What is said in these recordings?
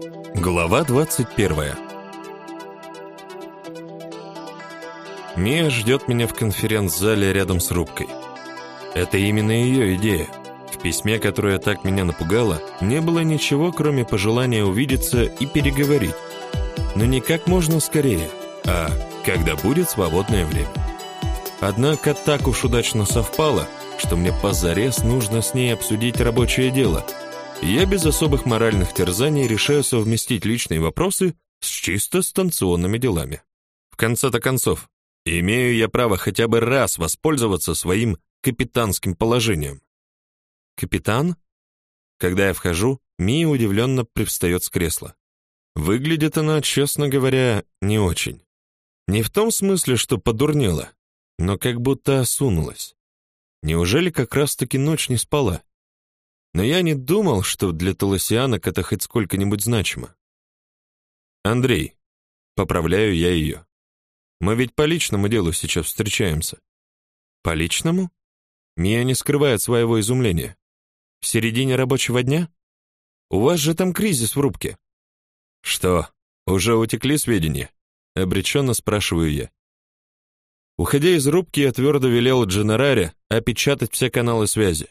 Глава 21 Мия ждет меня в конференц-зале рядом с рубкой. Это именно ее идея. В письме, которое так меня напугало, не было ничего, кроме пожелания увидеться и переговорить. Но не как можно скорее, а когда будет свободное время. Однако так уж удачно совпало, что мне позарез нужно с ней обсудить рабочее дело. Я без особых моральных терзаний решаю совместить личные вопросы с чисто станционными делами. В конце-то концов, имею я право хотя бы раз воспользоваться своим капитанским положением. Капитан? Когда я вхожу, Мия удивленно привстает с кресла. Выглядит она, честно говоря, не очень. Не в том смысле, что подурнела, но как будто осунулась. Неужели как раз-таки ночь не спала? Но я не думал, что для толосианок это хоть сколько-нибудь значимо. Андрей, поправляю я ее. Мы ведь по личному делу сейчас встречаемся. По личному? Мия не скрывает своего изумления. В середине рабочего дня? У вас же там кризис в рубке. Что, уже утекли сведения? обреченно спрашиваю я. Уходя из рубки, я твердо велел Дженараре опечатать все каналы связи.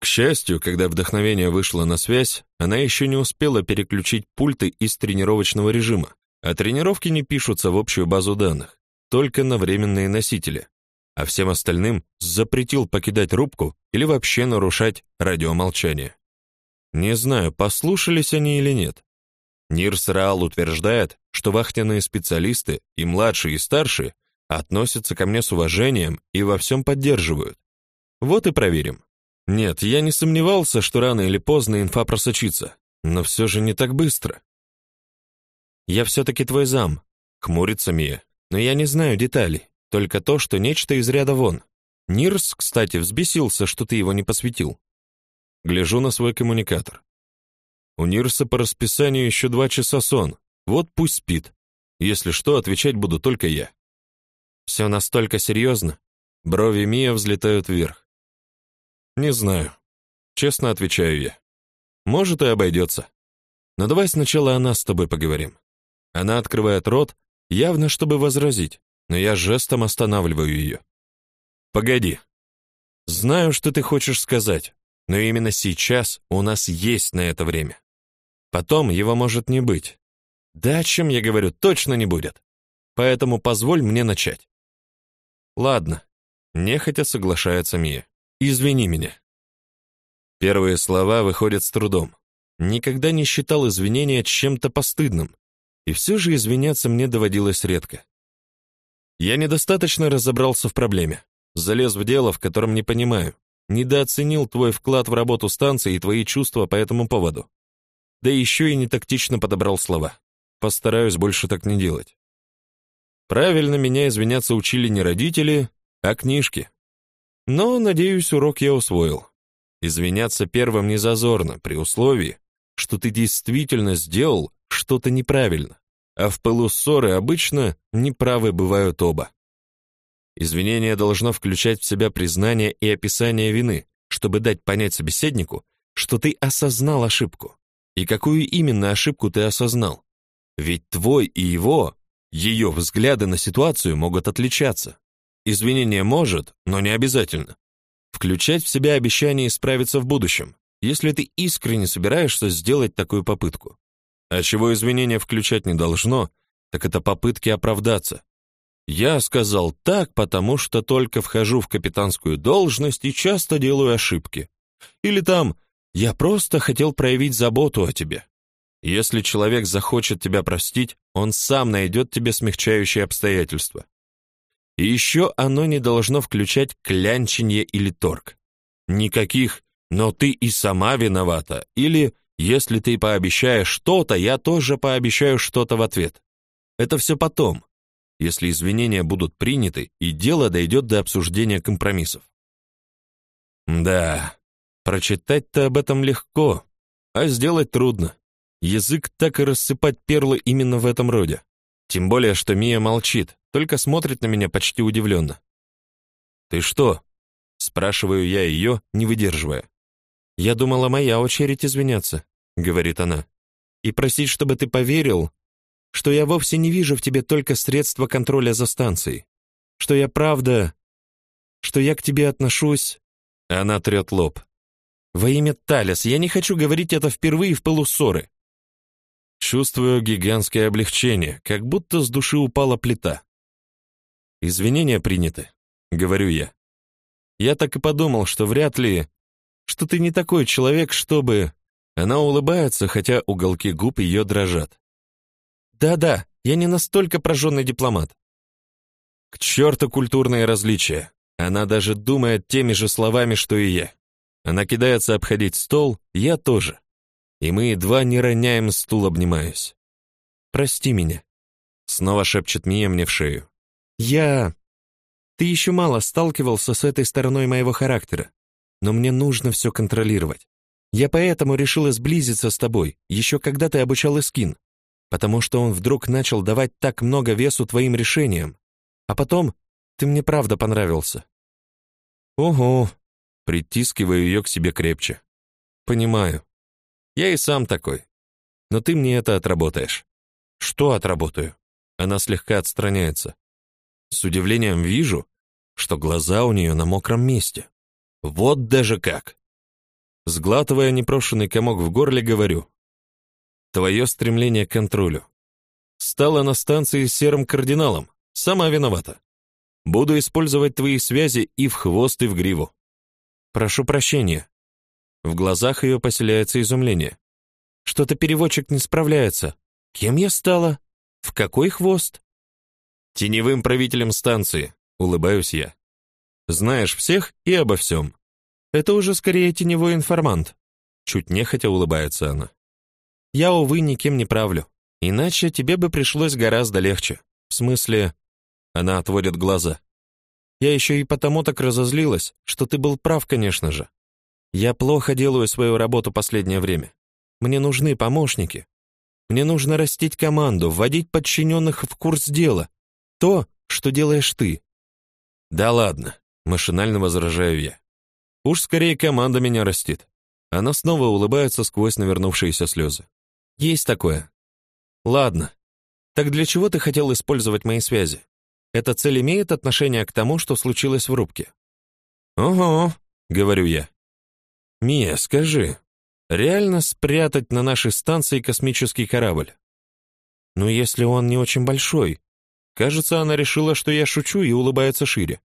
К счастью, когда вдохновение вышло на связь, она еще не успела переключить пульты из тренировочного режима, а тренировки не пишутся в общую базу данных, только на временные носители, а всем остальным запретил покидать рубку или вообще нарушать радиомолчание. Не знаю, послушались они или нет. Нирс Раал утверждает, что вахтенные специалисты, и младшие, и старшие, относятся ко мне с уважением и во всем поддерживают. Вот и проверим. Нет, я не сомневался, что рано или поздно инфа просочится, но все же не так быстро. Я все-таки твой зам, хмурится Мия, но я не знаю деталей, только то, что нечто из ряда вон. Нирс, кстати, взбесился, что ты его не посвятил. Гляжу на свой коммуникатор. У Нирса по расписанию еще два часа сон, вот пусть спит. Если что, отвечать буду только я. Все настолько серьезно?» Брови Мия взлетают вверх. «Не знаю. Честно отвечаю я. Может, и обойдется. Но давай сначала о нас с тобой поговорим». Она открывает рот, явно чтобы возразить, но я жестом останавливаю ее. «Погоди. Знаю, что ты хочешь сказать, но именно сейчас у нас есть на это время. Потом его может не быть. Да о чем я говорю, точно не будет. Поэтому позволь мне начать. Ладно, нехотя соглашается Мия. Извини меня. Первые слова выходят с трудом. Никогда не считал извинения чем-то постыдным, и все же извиняться мне доводилось редко. Я недостаточно разобрался в проблеме, залез в дело, в котором не понимаю, недооценил твой вклад в работу станции и твои чувства по этому поводу. Да еще и не тактично подобрал слова. Постараюсь больше так не делать. Правильно меня извиняться учили не родители, а книжки. Но, надеюсь, урок я усвоил. Извиняться первым не зазорно, при условии, что ты действительно сделал что-то неправильно, а в пылу ссоры обычно неправы бывают оба. Извинение должно включать в себя признание и описание вины, чтобы дать понять собеседнику, что ты осознал ошибку. И какую именно ошибку ты осознал? Ведь твой и его ее взгляды на ситуацию могут отличаться. Извинение может, но не обязательно. Включать в себя обещание исправиться в будущем, если ты искренне собираешься сделать такую попытку. А чего извинения включать не должно, так это попытки оправдаться. Я сказал так, потому что только вхожу в капитанскую должность и часто делаю ошибки. Или там я просто хотел проявить заботу о тебе. Если человек захочет тебя простить, он сам найдет тебе смягчающие обстоятельства. И еще оно не должно включать клянченье или торг. Никаких «но ты и сама виновата» или «если ты пообещаешь что-то, я тоже пообещаю что-то в ответ». Это все потом, если извинения будут приняты и дело дойдет до обсуждения компромиссов. Да, прочитать-то об этом легко, а сделать трудно. Язык так и рассыпать перлы именно в этом роде. Тем более, что Мия молчит, только смотрит на меня почти удивленно. «Ты что?» — спрашиваю я ее, не выдерживая. «Я думала, моя очередь извиняться», — говорит она. и просить, чтобы ты поверил, что я вовсе не вижу в тебе только средства контроля за станцией, что я правда, что я к тебе отношусь...» Она трет лоб. «Во имя Талис, я не хочу говорить это впервые в пылу ссоры. Чувствую гигантское облегчение, как будто с души упала плита. Извинения приняты, говорю я. Я так и подумал, что вряд ли, что ты не такой человек, чтобы... Она улыбается, хотя уголки губ ее дрожат. Да-да, я не настолько прожженный дипломат. К черту культурные различия. Она даже думает теми же словами, что и я. Она кидается обходить стол, я тоже и мы едва не роняем стул, обнимаясь. «Прости меня», — снова шепчет Мия мне в шею. «Я... Ты еще мало сталкивался с этой стороной моего характера, но мне нужно все контролировать. Я поэтому решила сблизиться с тобой, еще когда ты обучал Эскин, потому что он вдруг начал давать так много весу твоим решениям. А потом ты мне правда понравился». «Ого», — притискиваю ее к себе крепче. «Понимаю. Я и сам такой. Но ты мне это отработаешь. Что отработаю? Она слегка отстраняется. С удивлением вижу, что глаза у нее на мокром месте. Вот даже как. Сглатывая непрошенный комок в горле, говорю: Твое стремление к контролю. Стала на станции серым кардиналом. Сама виновата. Буду использовать твои связи и в хвост, и в гриву. Прошу прощения. В глазах ее поселяется изумление. Что-то переводчик не справляется. Кем я стала? В какой хвост? Теневым правителем станции, улыбаюсь я. Знаешь всех и обо всем. Это уже скорее теневой информант. Чуть нехотя улыбается она. Я, увы, никем не правлю. Иначе тебе бы пришлось гораздо легче. В смысле, она отводит глаза. Я еще и потому так разозлилась, что ты был прав, конечно же. Я плохо делаю свою работу последнее время. Мне нужны помощники. Мне нужно растить команду, вводить подчиненных в курс дела. То, что делаешь ты. Да ладно, машинально возражаю я. Уж скорее команда меня растит. Она снова улыбается сквозь навернувшиеся слезы. Есть такое. Ладно. Так для чего ты хотел использовать мои связи? Эта цель имеет отношение к тому, что случилось в рубке. Ого, говорю я. «Мия, скажи, реально спрятать на нашей станции космический корабль?» «Ну, если он не очень большой». Кажется, она решила, что я шучу и улыбается шире.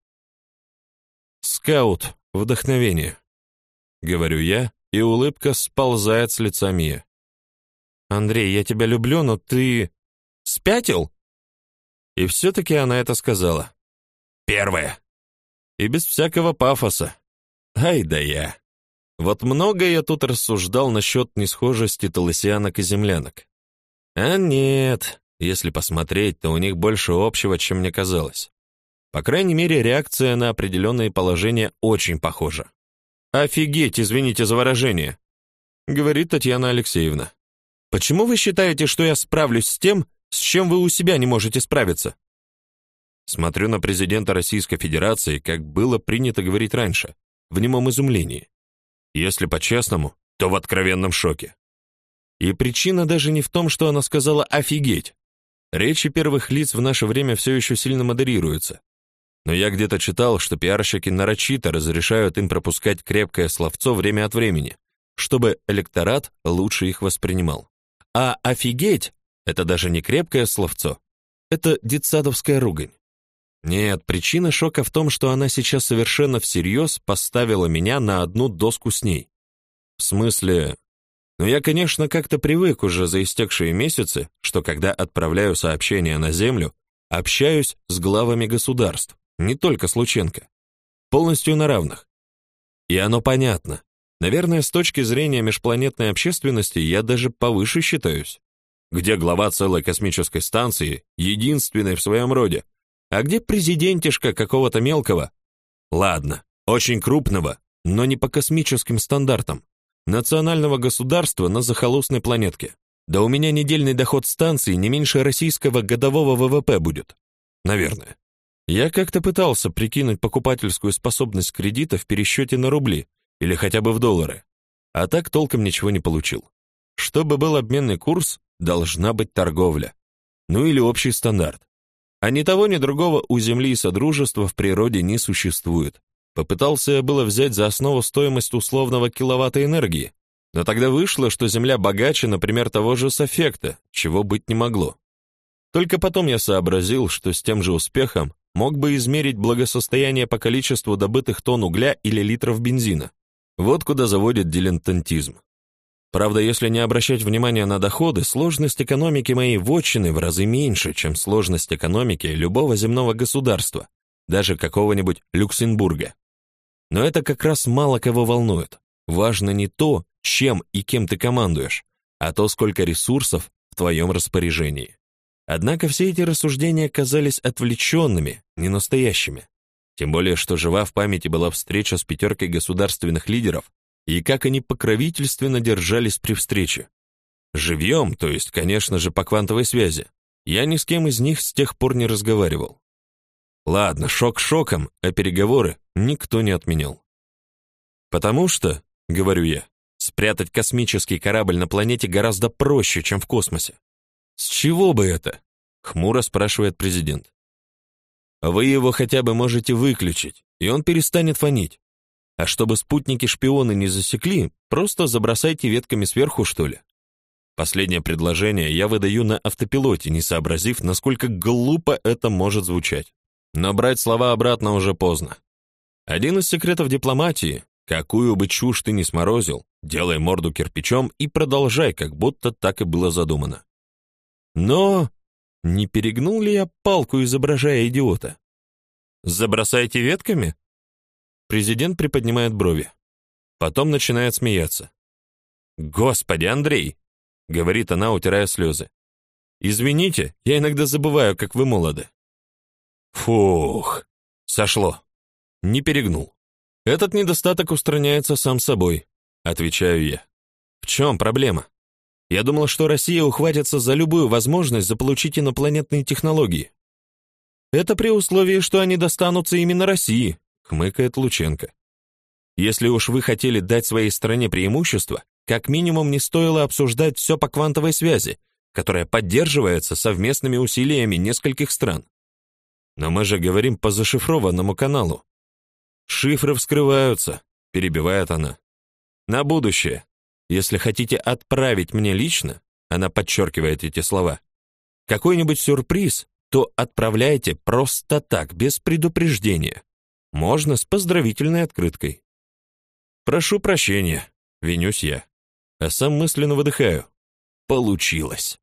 «Скаут, вдохновение», — говорю я, и улыбка сползает с лица Мия. «Андрей, я тебя люблю, но ты... спятил?» И все-таки она это сказала. «Первое». И без всякого пафоса. Ай да я. Вот много я тут рассуждал насчет несхожести толысянок и землянок. А нет, если посмотреть, то у них больше общего, чем мне казалось. По крайней мере, реакция на определенные положения очень похожа. «Офигеть, извините за выражение», — говорит Татьяна Алексеевна. «Почему вы считаете, что я справлюсь с тем, с чем вы у себя не можете справиться?» Смотрю на президента Российской Федерации, как было принято говорить раньше, в немом изумлении. Если по-честному, то в откровенном шоке. И причина даже не в том, что она сказала «офигеть». Речи первых лиц в наше время все еще сильно модерируются. Но я где-то читал, что пиарщики нарочито разрешают им пропускать крепкое словцо время от времени, чтобы электорат лучше их воспринимал. А «офигеть» — это даже не крепкое словцо, это детсадовская ругань. Нет, причина шока в том, что она сейчас совершенно всерьез поставила меня на одну доску с ней. В смысле... Ну, я, конечно, как-то привык уже за истекшие месяцы, что когда отправляю сообщения на Землю, общаюсь с главами государств, не только с Лученко. Полностью на равных. И оно понятно. Наверное, с точки зрения межпланетной общественности я даже повыше считаюсь. Где глава целой космической станции, единственной в своем роде, а где президентишка какого-то мелкого? Ладно, очень крупного, но не по космическим стандартам. Национального государства на захолустной планетке. Да у меня недельный доход станции не меньше российского годового ВВП будет. Наверное. Я как-то пытался прикинуть покупательскую способность кредита в пересчете на рубли или хотя бы в доллары. А так толком ничего не получил. чтобы был обменный курс, должна быть торговля. Ну или общий стандарт. А ни того, ни другого у Земли и Содружества в природе не существует. Попытался я было взять за основу стоимость условного киловатта энергии, но тогда вышло, что Земля богаче, например, того же Софекта, чего быть не могло. Только потом я сообразил, что с тем же успехом мог бы измерить благосостояние по количеству добытых тонн угля или литров бензина. Вот куда заводит дилетантизм. Правда, если не обращать внимания на доходы, сложность экономики моей вотчины в разы меньше, чем сложность экономики любого земного государства, даже какого-нибудь Люксембурга. Но это как раз мало кого волнует. Важно не то, чем и кем ты командуешь, а то, сколько ресурсов в твоем распоряжении. Однако все эти рассуждения казались отвлеченными, не настоящими. Тем более, что жива в памяти была встреча с пятеркой государственных лидеров, и как они покровительственно держались при встрече. Живьем, то есть, конечно же, по квантовой связи. Я ни с кем из них с тех пор не разговаривал. Ладно, шок шоком, а переговоры никто не отменял. Потому что, говорю я, спрятать космический корабль на планете гораздо проще, чем в космосе. С чего бы это? хмуро спрашивает президент. Вы его хотя бы можете выключить, и он перестанет фонить. А чтобы спутники-шпионы не засекли, просто забросайте ветками сверху, что ли. Последнее предложение я выдаю на автопилоте, не сообразив, насколько глупо это может звучать. Но брать слова обратно уже поздно. Один из секретов дипломатии, какую бы чушь ты ни сморозил, делай морду кирпичом и продолжай, как будто так и было задумано. Но не перегнул ли я палку, изображая идиота? Забросайте ветками? Президент приподнимает брови. Потом начинает смеяться. «Господи, Андрей!» — говорит она, утирая слезы. «Извините, я иногда забываю, как вы молоды». Фух, сошло. Не перегнул. Этот недостаток устраняется сам собой, отвечаю я. В чем проблема? Я думал, что Россия ухватится за любую возможность заполучить инопланетные технологии. Это при условии, что они достанутся именно России, хмыкает Лученко. Если уж вы хотели дать своей стране преимущество, как минимум не стоило обсуждать все по квантовой связи, которая поддерживается совместными усилиями нескольких стран. Но мы же говорим по зашифрованному каналу. Шифры вскрываются, перебивает она. На будущее, если хотите отправить мне лично, она подчеркивает эти слова, какой-нибудь сюрприз, то отправляйте просто так, без предупреждения. Можно с поздравительной открыткой. Прошу прощения, винюсь я, а сам мысленно выдыхаю. Получилось.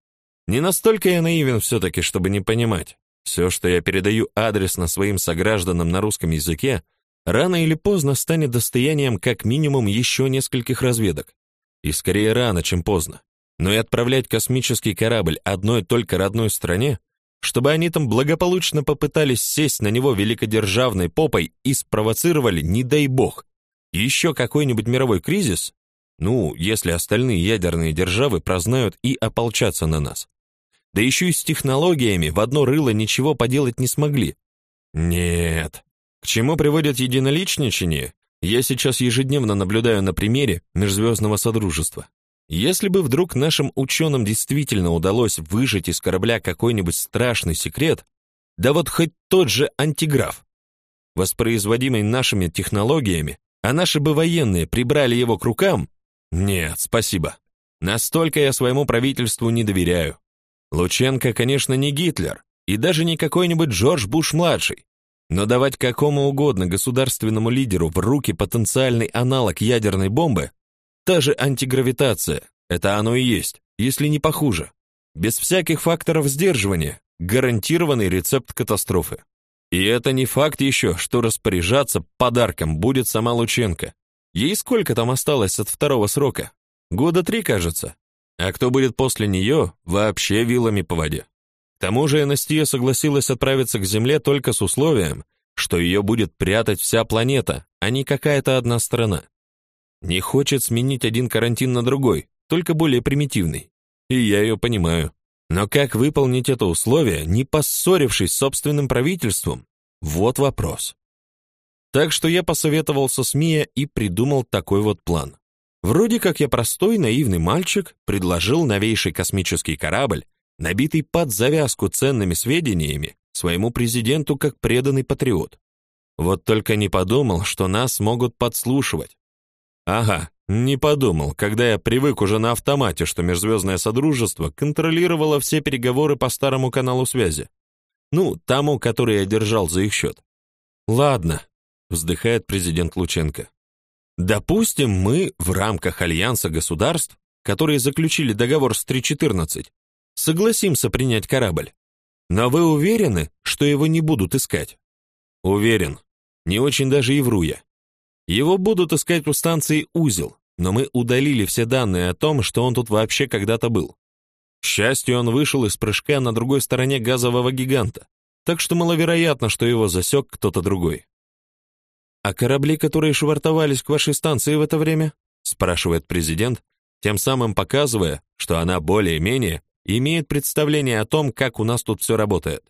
Не настолько я наивен все-таки, чтобы не понимать. Все, что я передаю адресно своим согражданам на русском языке, рано или поздно станет достоянием как минимум еще нескольких разведок. И скорее рано, чем поздно. Но и отправлять космический корабль одной только родной стране чтобы они там благополучно попытались сесть на него великодержавной попой и спровоцировали, не дай бог, еще какой-нибудь мировой кризис, ну, если остальные ядерные державы прознают и ополчатся на нас. Да еще и с технологиями в одно рыло ничего поделать не смогли. Нет. К чему приводит единоличничание, я сейчас ежедневно наблюдаю на примере Межзвездного Содружества. Если бы вдруг нашим ученым действительно удалось выжать из корабля какой-нибудь страшный секрет, да вот хоть тот же антиграф, воспроизводимый нашими технологиями, а наши бы военные прибрали его к рукам, нет, спасибо. Настолько я своему правительству не доверяю. Лученко, конечно, не Гитлер, и даже не какой-нибудь Джордж Буш-младший, но давать какому угодно государственному лидеру в руки потенциальный аналог ядерной бомбы Та же антигравитация, это оно и есть, если не похуже. Без всяких факторов сдерживания, гарантированный рецепт катастрофы. И это не факт еще, что распоряжаться подарком будет сама Лученко. Ей сколько там осталось от второго срока? Года три, кажется. А кто будет после нее, вообще вилами по воде. К тому же Анастия согласилась отправиться к Земле только с условием, что ее будет прятать вся планета, а не какая-то одна страна. Не хочет сменить один карантин на другой, только более примитивный. И я ее понимаю. Но как выполнить это условие, не поссорившись с собственным правительством? Вот вопрос. Так что я посоветовался с Мия и придумал такой вот план. Вроде как я простой наивный мальчик, предложил новейший космический корабль, набитый под завязку ценными сведениями, своему президенту как преданный патриот. Вот только не подумал, что нас могут подслушивать. Ага, не подумал, когда я привык уже на автомате, что Межзвездное Содружество контролировало все переговоры по старому каналу связи. Ну, тому, который я держал за их счет. Ладно, вздыхает президент Лученко. Допустим, мы в рамках альянса государств, которые заключили договор с 314, согласимся принять корабль. Но вы уверены, что его не будут искать? Уверен. Не очень даже и вру я. Его будут искать у станции Узел, но мы удалили все данные о том, что он тут вообще когда-то был. К счастью, он вышел из прыжка на другой стороне газового гиганта, так что маловероятно, что его засек кто-то другой. «А корабли, которые швартовались к вашей станции в это время?» спрашивает президент, тем самым показывая, что она более-менее имеет представление о том, как у нас тут все работает.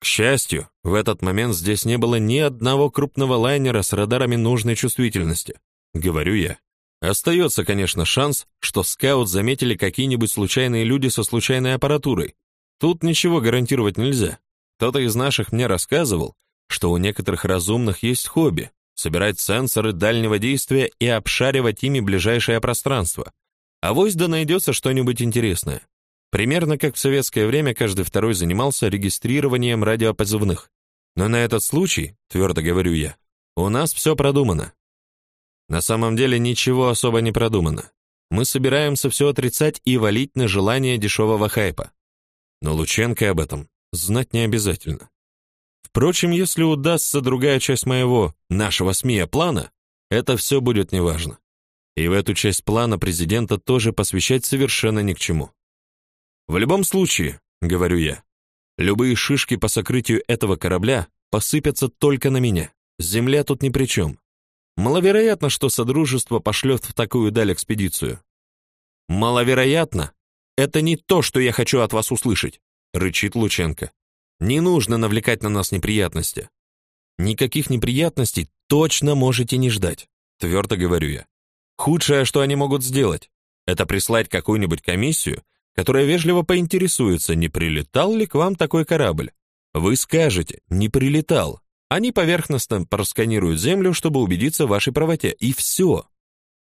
К счастью, в этот момент здесь не было ни одного крупного лайнера с радарами нужной чувствительности, говорю я. Остается, конечно, шанс, что скаут заметили какие-нибудь случайные люди со случайной аппаратурой. Тут ничего гарантировать нельзя. Кто-то из наших мне рассказывал, что у некоторых разумных есть хобби собирать сенсоры дальнего действия и обшаривать ими ближайшее пространство. А вось да найдется что-нибудь интересное. Примерно как в советское время каждый второй занимался регистрированием радиопозывных. Но на этот случай, твердо говорю я, у нас все продумано. На самом деле ничего особо не продумано. Мы собираемся все отрицать и валить на желание дешевого хайпа. Но Лученко об этом знать не обязательно. Впрочем, если удастся другая часть моего, нашего СМИ плана, это все будет неважно. И в эту часть плана президента тоже посвящать совершенно ни к чему. В любом случае, говорю я, любые шишки по сокрытию этого корабля посыпятся только на меня. Земля тут ни при чем. Маловероятно, что Содружество пошлет в такую даль экспедицию. Маловероятно? Это не то, что я хочу от вас услышать, рычит Лученко. Не нужно навлекать на нас неприятности. Никаких неприятностей точно можете не ждать, твердо говорю я. Худшее, что они могут сделать, это прислать какую-нибудь комиссию, которая вежливо поинтересуется, не прилетал ли к вам такой корабль. Вы скажете: "Не прилетал". Они поверхностно просканируют Землю, чтобы убедиться в вашей правоте, и все.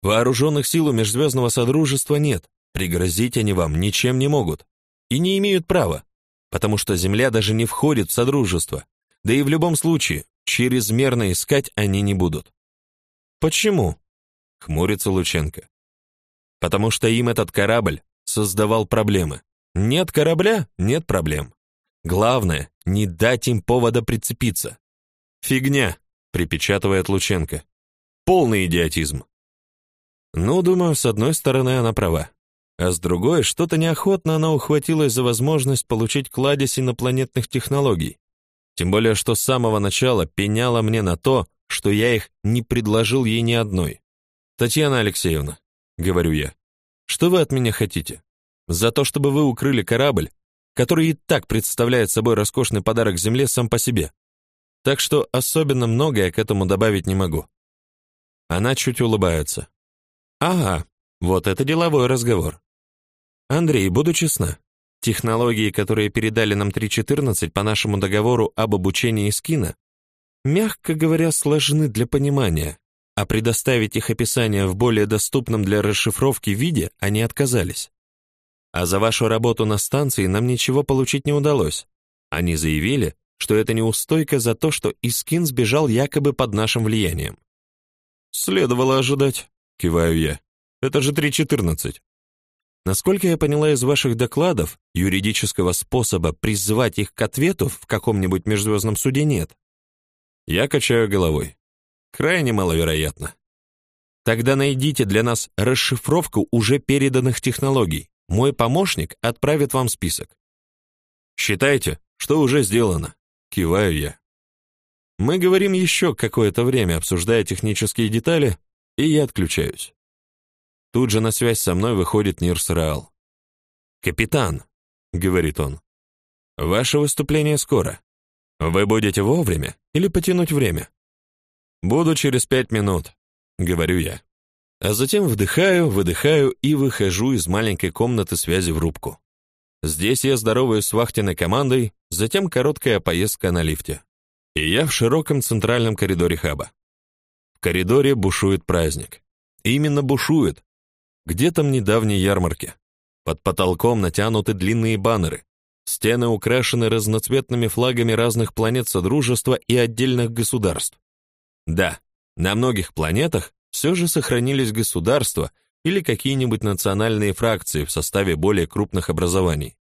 Вооруженных сил у Межзвездного Содружества нет. Пригрозить они вам ничем не могут и не имеют права, потому что Земля даже не входит в Содружество. Да и в любом случае, чрезмерно искать они не будут. Почему? хмурится Лученко. Потому что им этот корабль создавал проблемы. Нет корабля нет проблем. Главное не дать им повода прицепиться. Фигня, припечатывает Лученко. Полный идиотизм. Ну, думаю, с одной стороны она права, а с другой, что-то неохотно она ухватилась за возможность получить кладезь инопланетных технологий. Тем более, что с самого начала пеняла мне на то, что я их не предложил ей ни одной. Татьяна Алексеевна, говорю я. Что вы от меня хотите? За то, чтобы вы укрыли корабль, который и так представляет собой роскошный подарок Земле сам по себе так что особенно многое к этому добавить не могу. Она чуть улыбается. Ага, вот это деловой разговор. Андрей, буду честна. Технологии, которые передали нам 3.14 по нашему договору об обучении скина, мягко говоря, сложны для понимания, а предоставить их описание в более доступном для расшифровки виде они отказались. А за вашу работу на станции нам ничего получить не удалось. Они заявили, что это неустойка за то, что Искин сбежал якобы под нашим влиянием. Следовало ожидать, киваю я. Это же 3.14. Насколько я поняла из ваших докладов, юридического способа призвать их к ответу в каком-нибудь межзвездном суде нет. Я качаю головой. Крайне маловероятно. Тогда найдите для нас расшифровку уже переданных технологий. Мой помощник отправит вам список. Считайте, что уже сделано. Киваю я. Мы говорим еще какое-то время, обсуждая технические детали, и я отключаюсь. Тут же на связь со мной выходит Нирс Раал. «Капитан», — говорит он, — «ваше выступление скоро. Вы будете вовремя или потянуть время?» «Буду через пять минут», — говорю я. А затем вдыхаю, выдыхаю и выхожу из маленькой комнаты связи в рубку. Здесь я здороваюсь с вахтенной командой, затем короткая поездка на лифте. И я в широком центральном коридоре хаба. В коридоре бушует праздник. Именно бушует. Где там недавней ярмарки? Под потолком натянуты длинные баннеры. Стены украшены разноцветными флагами разных планет Содружества и отдельных государств. Да, на многих планетах все же сохранились государства, или какие-нибудь национальные фракции в составе более крупных образований.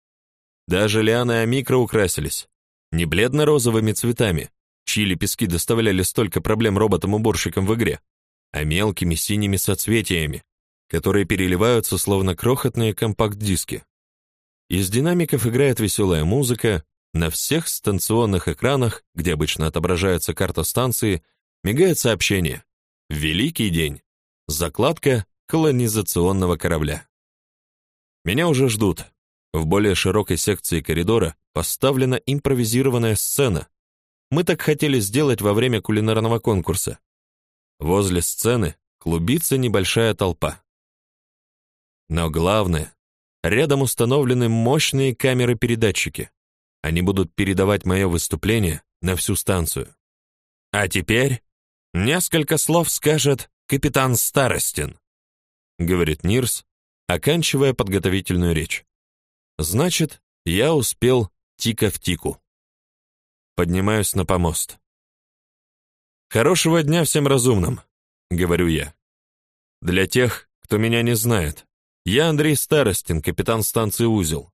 Даже лианы Амикро украсились. Не бледно-розовыми цветами, чьи лепестки доставляли столько проблем роботам-уборщикам в игре, а мелкими синими соцветиями, которые переливаются словно крохотные компакт-диски. Из динамиков играет веселая музыка, на всех станционных экранах, где обычно отображается карта станции, мигает сообщение «Великий день». Закладка колонизационного корабля. Меня уже ждут. В более широкой секции коридора поставлена импровизированная сцена. Мы так хотели сделать во время кулинарного конкурса. Возле сцены клубится небольшая толпа. Но главное, рядом установлены мощные камеры-передатчики. Они будут передавать мое выступление на всю станцию. А теперь несколько слов скажет капитан Старостин говорит Нирс, оканчивая подготовительную речь. Значит, я успел тика в тику. Поднимаюсь на помост. Хорошего дня всем разумным, говорю я. Для тех, кто меня не знает, я Андрей Старостин, капитан станции Узел.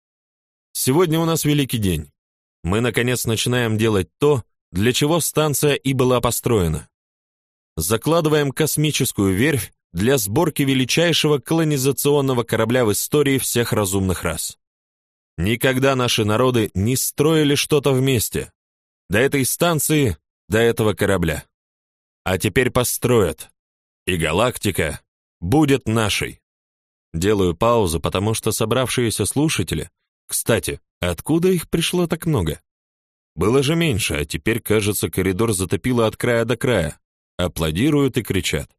Сегодня у нас великий день. Мы наконец начинаем делать то, для чего станция и была построена. Закладываем космическую верфь для сборки величайшего колонизационного корабля в истории всех разумных рас. Никогда наши народы не строили что-то вместе. До этой станции, до этого корабля. А теперь построят. И галактика будет нашей. Делаю паузу, потому что собравшиеся слушатели... Кстати, откуда их пришло так много? Было же меньше, а теперь, кажется, коридор затопило от края до края. Аплодируют и кричат.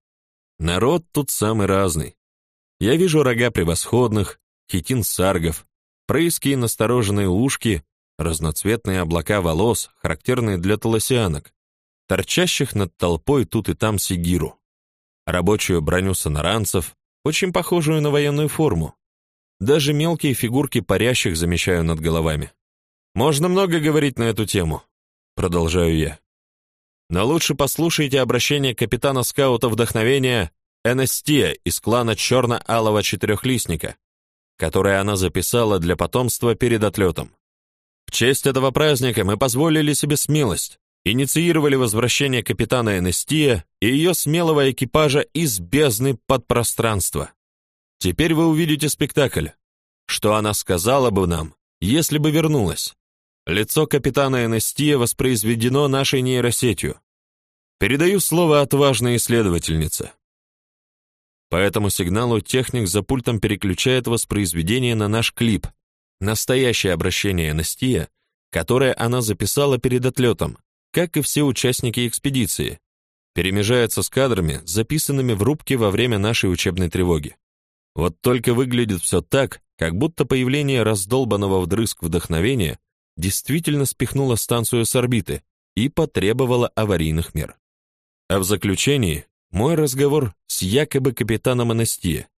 Народ тут самый разный. Я вижу рога превосходных, хитин саргов, прыски и настороженные ушки, разноцветные облака волос, характерные для толосианок, торчащих над толпой тут и там сигиру, рабочую броню сонаранцев, очень похожую на военную форму. Даже мелкие фигурки парящих замечаю над головами. Можно много говорить на эту тему, продолжаю я. Но лучше послушайте обращение капитана скаута вдохновения Энестия из клана черно-алого четырехлистника, которое она записала для потомства перед отлетом. В честь этого праздника мы позволили себе смелость, инициировали возвращение капитана Энестия и ее смелого экипажа из бездны подпространства. Теперь вы увидите спектакль. Что она сказала бы нам, если бы вернулась? Лицо капитана Энестия воспроизведено нашей нейросетью. Передаю слово отважной исследовательнице. По этому сигналу техник за пультом переключает воспроизведение на наш клип. Настоящее обращение Энестия, которое она записала перед отлетом, как и все участники экспедиции, перемежается с кадрами, записанными в рубке во время нашей учебной тревоги. Вот только выглядит все так, как будто появление раздолбанного вдрызг вдохновения действительно спихнула станцию с орбиты и потребовала аварийных мер. А в заключении мой разговор с якобы капитаном Анастия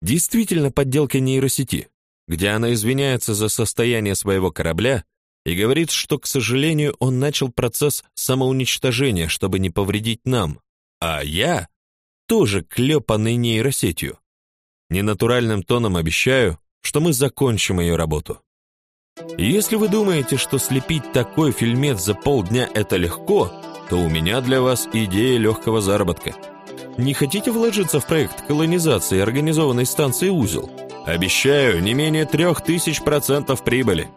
действительно подделка нейросети, где она извиняется за состояние своего корабля и говорит, что, к сожалению, он начал процесс самоуничтожения, чтобы не повредить нам, а я тоже клепанный нейросетью. Ненатуральным тоном обещаю, что мы закончим ее работу. Если вы думаете, что слепить такой фильмец за полдня это легко, то у меня для вас идея легкого заработка. Не хотите вложиться в проект колонизации организованной станции «Узел»? Обещаю, не менее трех тысяч процентов прибыли.